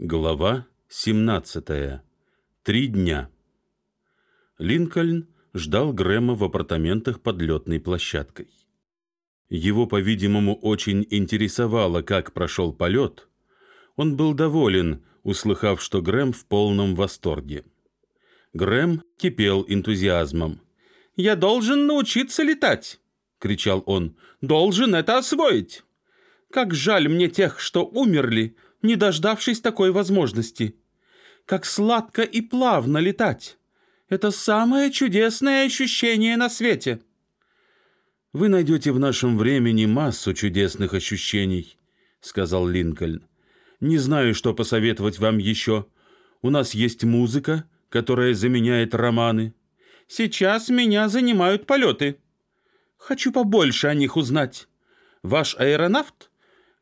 Глава 17. Три дня. Линкольн ждал Грэма в апартаментах под летной площадкой. Его, по-видимому, очень интересовало, как прошел полет. Он был доволен, услыхав, что Грэм в полном восторге. Грэм кипел энтузиазмом. «Я должен научиться летать!» — кричал он. «Должен это освоить! Как жаль мне тех, что умерли, не дождавшись такой возможности. Как сладко и плавно летать. Это самое чудесное ощущение на свете. Вы найдете в нашем времени массу чудесных ощущений, сказал Линкольн. Не знаю, что посоветовать вам еще. У нас есть музыка, которая заменяет романы. Сейчас меня занимают полеты. Хочу побольше о них узнать. Ваш аэронавт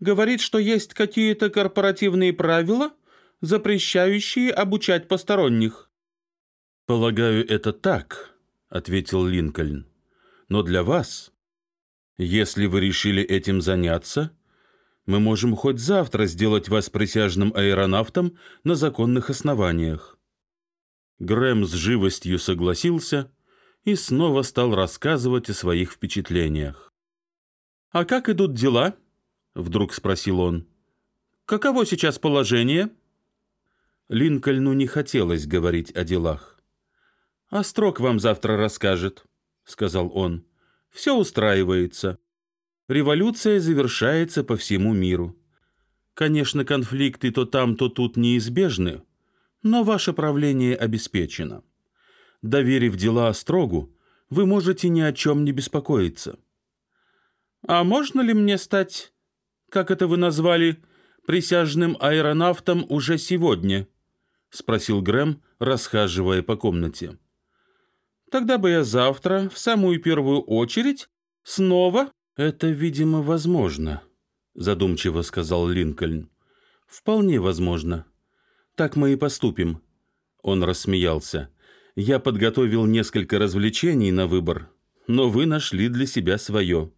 говорит, что есть какие-то корпоративные правила, запрещающие обучать посторонних. «Полагаю, это так», — ответил Линкольн. «Но для вас, если вы решили этим заняться, мы можем хоть завтра сделать вас присяжным аэронавтом на законных основаниях». Грэм с живостью согласился и снова стал рассказывать о своих впечатлениях. «А как идут дела?» — вдруг спросил он. «Каково сейчас положение?» Линкольну не хотелось говорить о делах. «А строк вам завтра расскажет», — сказал он. «Все устраивается. Революция завершается по всему миру. Конечно, конфликты то там, то тут неизбежны, но ваше правление обеспечено. Доверив дела Острогу, вы можете ни о чем не беспокоиться». «А можно ли мне стать как это вы назвали, присяжным аэронавтом уже сегодня?» — спросил Грэм, расхаживая по комнате. «Тогда бы я завтра, в самую первую очередь, снова...» «Это, видимо, возможно», — задумчиво сказал Линкольн. «Вполне возможно. Так мы и поступим». Он рассмеялся. «Я подготовил несколько развлечений на выбор, но вы нашли для себя свое.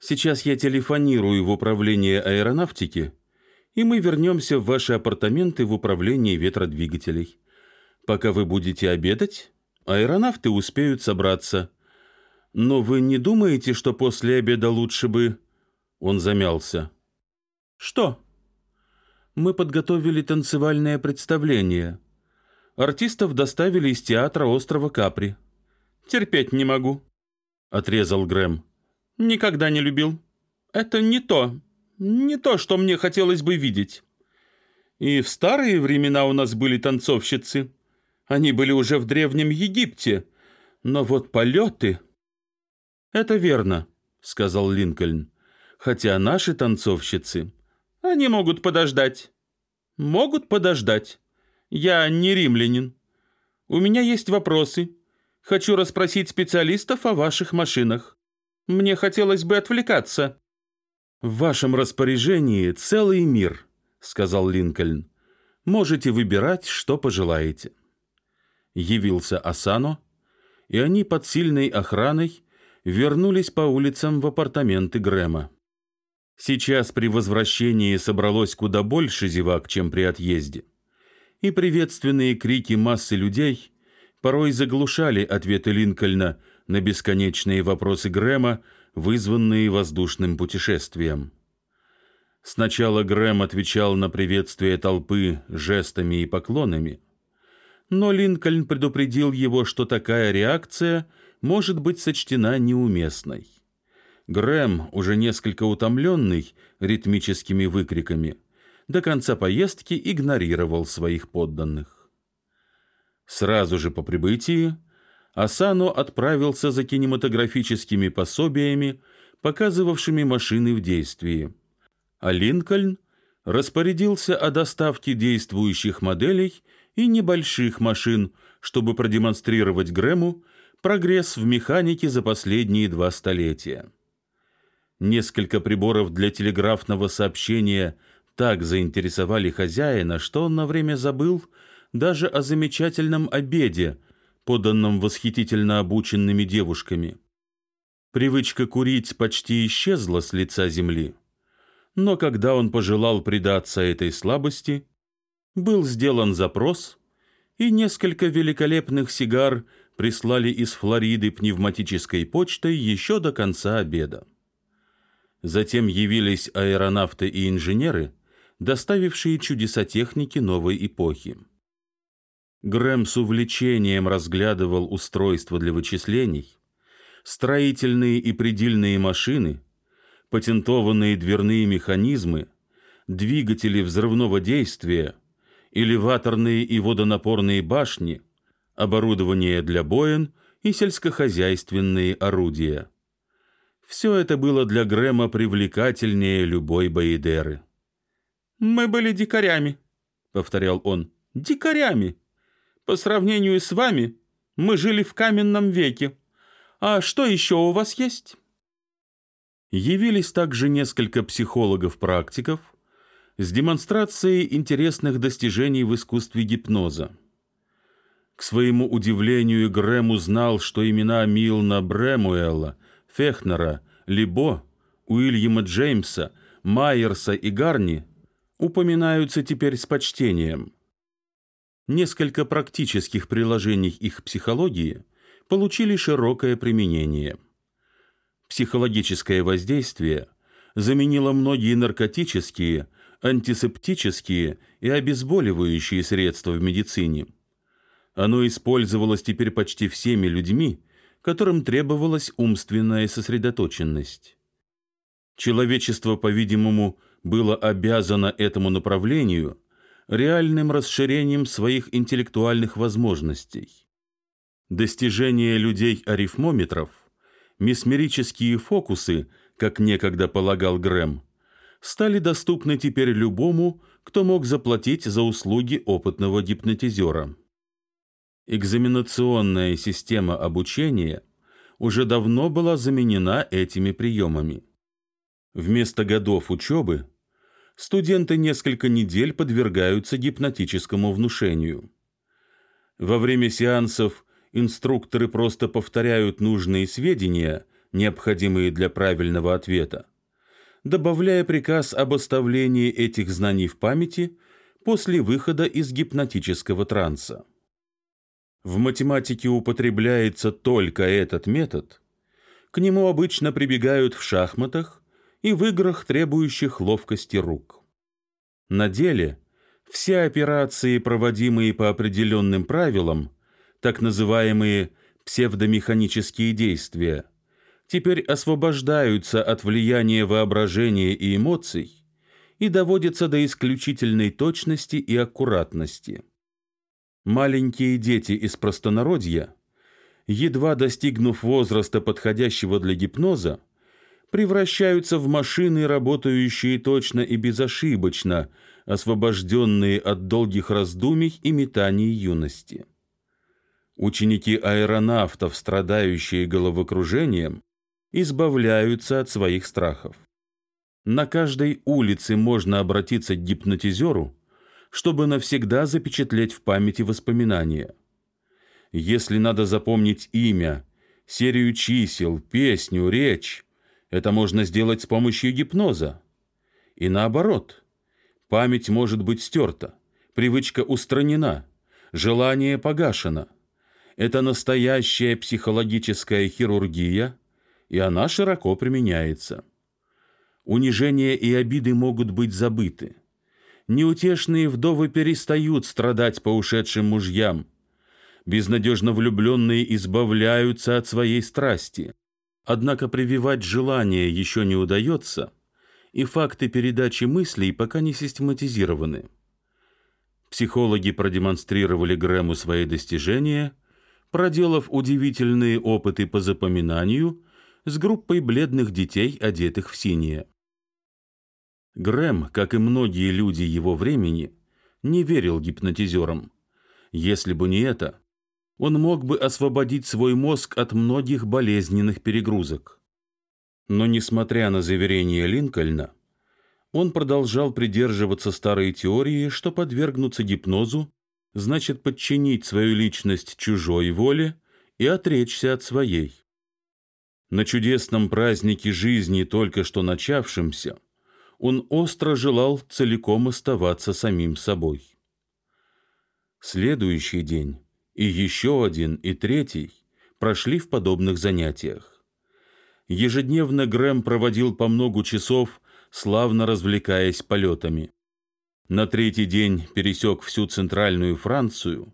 Сейчас я телефонирую в управление аэронавтики, и мы вернемся в ваши апартаменты в управлении ветродвигателей. Пока вы будете обедать, аэронавты успеют собраться. Но вы не думаете, что после обеда лучше бы...» Он замялся. «Что?» «Мы подготовили танцевальное представление. Артистов доставили из театра острова Капри». «Терпеть не могу», — отрезал Грэм. Никогда не любил. Это не то, не то, что мне хотелось бы видеть. И в старые времена у нас были танцовщицы. Они были уже в Древнем Египте. Но вот полеты... Это верно, сказал Линкольн. Хотя наши танцовщицы... Они могут подождать. Могут подождать. Я не римлянин. У меня есть вопросы. Хочу расспросить специалистов о ваших машинах. Мне хотелось бы отвлекаться». «В вашем распоряжении целый мир», — сказал Линкольн. «Можете выбирать, что пожелаете». Явился Асано, и они под сильной охраной вернулись по улицам в апартаменты Грэма. Сейчас при возвращении собралось куда больше зевак, чем при отъезде, и приветственные крики массы людей порой заглушали ответы Линкольна на бесконечные вопросы Грэма, вызванные воздушным путешествием. Сначала Грэм отвечал на приветствие толпы жестами и поклонами, но Линкольн предупредил его, что такая реакция может быть сочтена неуместной. Грэм, уже несколько утомленный ритмическими выкриками, до конца поездки игнорировал своих подданных. Сразу же по прибытии Асано отправился за кинематографическими пособиями, показывавшими машины в действии. А Линкольн распорядился о доставке действующих моделей и небольших машин, чтобы продемонстрировать Грэму прогресс в механике за последние два столетия. Несколько приборов для телеграфного сообщения так заинтересовали хозяина, что он на время забыл даже о замечательном обеде, поданном восхитительно обученными девушками. Привычка курить почти исчезла с лица земли, но когда он пожелал предаться этой слабости, Был сделан запрос, и несколько великолепных сигар прислали из Флориды пневматической почтой еще до конца обеда. Затем явились аэронавты и инженеры, доставившие чудеса техники новой эпохи. Грэм с увлечением разглядывал устройства для вычислений, строительные и предельные машины, патентованные дверные механизмы, двигатели взрывного действия, элеваторные и водонапорные башни, оборудование для боен и сельскохозяйственные орудия. Все это было для Грэма привлекательнее любой Баидеры. «Мы были дикарями», — повторял он, — «дикарями. По сравнению с вами мы жили в каменном веке. А что еще у вас есть?» Явились также несколько психологов-практиков с демонстрацией интересных достижений в искусстве гипноза. К своему удивлению Грэм узнал, что имена Милна Брэмуэлла, Фехнера, Либо, Уильяма Джеймса, Майерса и Гарни упоминаются теперь с почтением. Несколько практических приложений их психологии получили широкое применение. Психологическое воздействие заменило многие наркотические, антисептические и обезболивающие средства в медицине. Оно использовалось теперь почти всеми людьми, которым требовалась умственная сосредоточенность. Человечество, по-видимому, было обязано этому направлению реальным расширением своих интеллектуальных возможностей. Достижения людей-арифмометров, месмерические фокусы, как некогда полагал Грэм, стали доступны теперь любому, кто мог заплатить за услуги опытного гипнотизера. Экзаменационная система обучения уже давно была заменена этими приемами. Вместо годов учебы студенты несколько недель подвергаются гипнотическому внушению. Во время сеансов инструкторы просто повторяют нужные сведения, необходимые для правильного ответа, добавляя приказ об оставлении этих знаний в памяти после выхода из гипнотического транса. В математике употребляется только этот метод. К нему обычно прибегают в шахматах и в играх, требующих ловкости рук. На деле все операции, проводимые по определенным правилам, так называемые псевдомеханические действия, теперь освобождаются от влияния воображения и эмоций и доводятся до исключительной точности и аккуратности. Маленькие дети из простонародья, едва достигнув возраста, подходящего для гипноза, превращаются в машины, работающие точно и безошибочно, освобожденные от долгих раздумий и метаний юности. Ученики аэронавтов, страдающие головокружением, избавляются от своих страхов. На каждой улице можно обратиться к гипнотизеру, чтобы навсегда запечатлеть в памяти воспоминания. Если надо запомнить имя, серию чисел, песню, речь, это можно сделать с помощью гипноза. И наоборот, память может быть стерта, привычка устранена, желание погашено. Это настоящая психологическая хирургия, и она широко применяется. Унижение и обиды могут быть забыты. Неутешные вдовы перестают страдать по ушедшим мужьям. Безнадежно влюбленные избавляются от своей страсти. Однако прививать желание еще не удается, и факты передачи мыслей пока не систематизированы. Психологи продемонстрировали Грэму свои достижения, проделав удивительные опыты по запоминанию с группой бледных детей, одетых в синее. Грэм, как и многие люди его времени, не верил гипнотизерам. Если бы не это, он мог бы освободить свой мозг от многих болезненных перегрузок. Но, несмотря на заверения Линкольна, он продолжал придерживаться старой теории, что подвергнуться гипнозу значит подчинить свою личность чужой воле и отречься от своей. На чудесном празднике жизни, только что начавшемся, он остро желал целиком оставаться самим собой. Следующий день и еще один и третий прошли в подобных занятиях. Ежедневно Грэм проводил по многу часов, славно развлекаясь полетами. На третий день пересек всю центральную Францию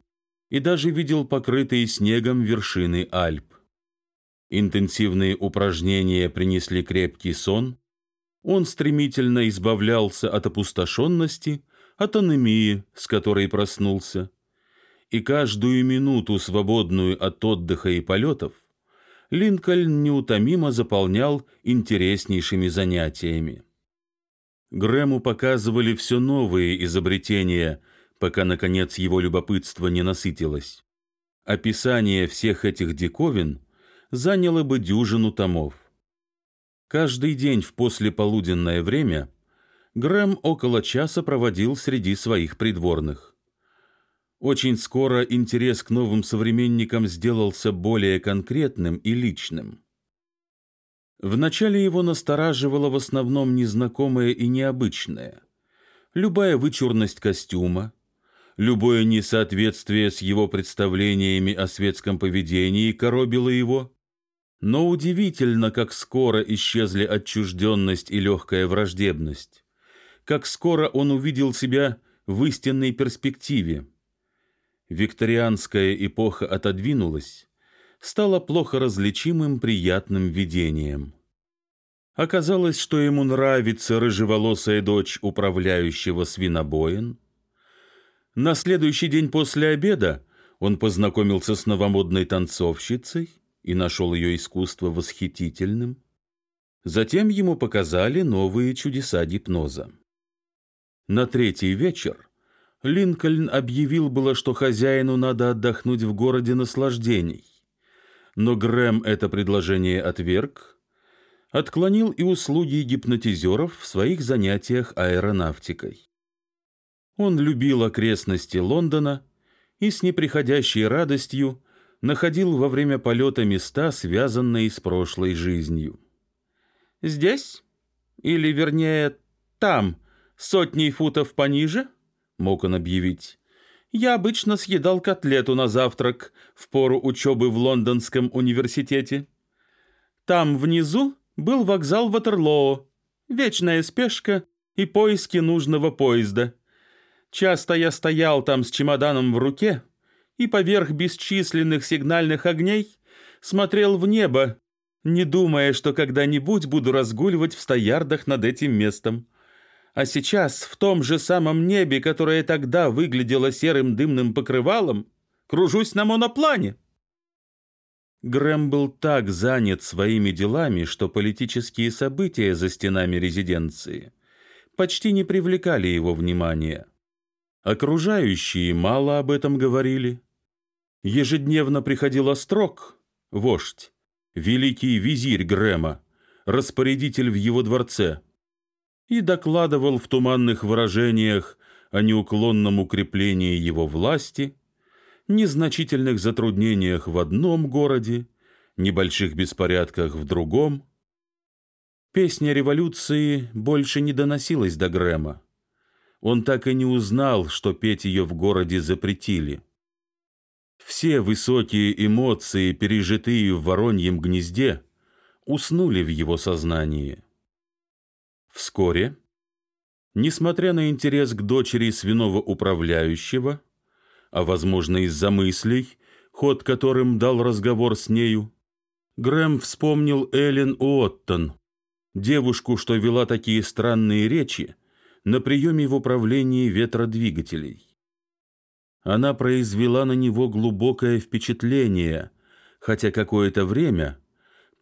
и даже видел покрытые снегом вершины Альп. Интенсивные упражнения принесли крепкий сон, он стремительно избавлялся от опустошенности, от анемии, с которой проснулся, и каждую минуту, свободную от отдыха и полетов, Линкольн неутомимо заполнял интереснейшими занятиями. Грэму показывали все новые изобретения, пока, наконец, его любопытство не насытилось. Описание всех этих диковин заняло бы дюжину томов. Каждый день в послеполуденное время Грэм около часа проводил среди своих придворных. Очень скоро интерес к новым современникам сделался более конкретным и личным. Вначале его настораживало в основном незнакомое и необычное. Любая вычурность костюма, любое несоответствие с его представлениями о светском поведении коробило его, но удивительно, как скоро исчезли отчужденность и легкая враждебность, как скоро он увидел себя в истинной перспективе. Викторианская эпоха отодвинулась, стала плохо различимым приятным видением. Оказалось, что ему нравится рыжеволосая дочь управляющего свинобоин. На следующий день после обеда он познакомился с новомодной танцовщицей, и нашел ее искусство восхитительным. Затем ему показали новые чудеса гипноза. На третий вечер Линкольн объявил было, что хозяину надо отдохнуть в городе наслаждений. Но Грэм это предложение отверг, отклонил и услуги гипнотизеров в своих занятиях аэронавтикой. Он любил окрестности Лондона и с неприходящей радостью находил во время полета места, связанные с прошлой жизнью. «Здесь? Или, вернее, там, сотней футов пониже?» — мог он объявить. «Я обычно съедал котлету на завтрак в пору учебы в Лондонском университете. Там внизу был вокзал Ватерлоо, вечная спешка и поиски нужного поезда. Часто я стоял там с чемоданом в руке» и поверх бесчисленных сигнальных огней смотрел в небо, не думая, что когда-нибудь буду разгуливать в стоярдах над этим местом. А сейчас в том же самом небе, которое тогда выглядело серым дымным покрывалом, кружусь на моноплане. Грэм был так занят своими делами, что политические события за стенами резиденции почти не привлекали его внимания. Окружающие мало об этом говорили. Ежедневно приходил Острог, вождь, великий визирь Грэма, распорядитель в его дворце, и докладывал в туманных выражениях о неуклонном укреплении его власти, незначительных затруднениях в одном городе, небольших беспорядках в другом. Песня революции больше не доносилась до Грэма он так и не узнал, что петь ее в городе запретили. Все высокие эмоции, пережитые в вороньем гнезде, уснули в его сознании. Вскоре, несмотря на интерес к дочери свиного управляющего, а, возможно, из-за мыслей, ход которым дал разговор с нею, Грэм вспомнил Эллен Уоттон, девушку, что вела такие странные речи, на приеме в управлении ветродвигателей. Она произвела на него глубокое впечатление, хотя какое-то время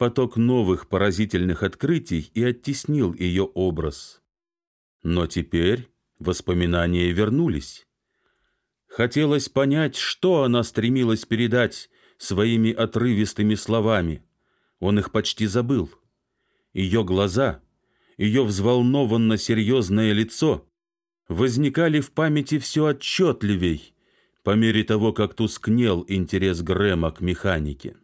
поток новых поразительных открытий и оттеснил ее образ. Но теперь воспоминания вернулись. Хотелось понять, что она стремилась передать своими отрывистыми словами. Он их почти забыл. Ее глаза — ее взволнованно серьезное лицо возникали в памяти все отчетливей по мере того, как тускнел интерес Грэма к механике.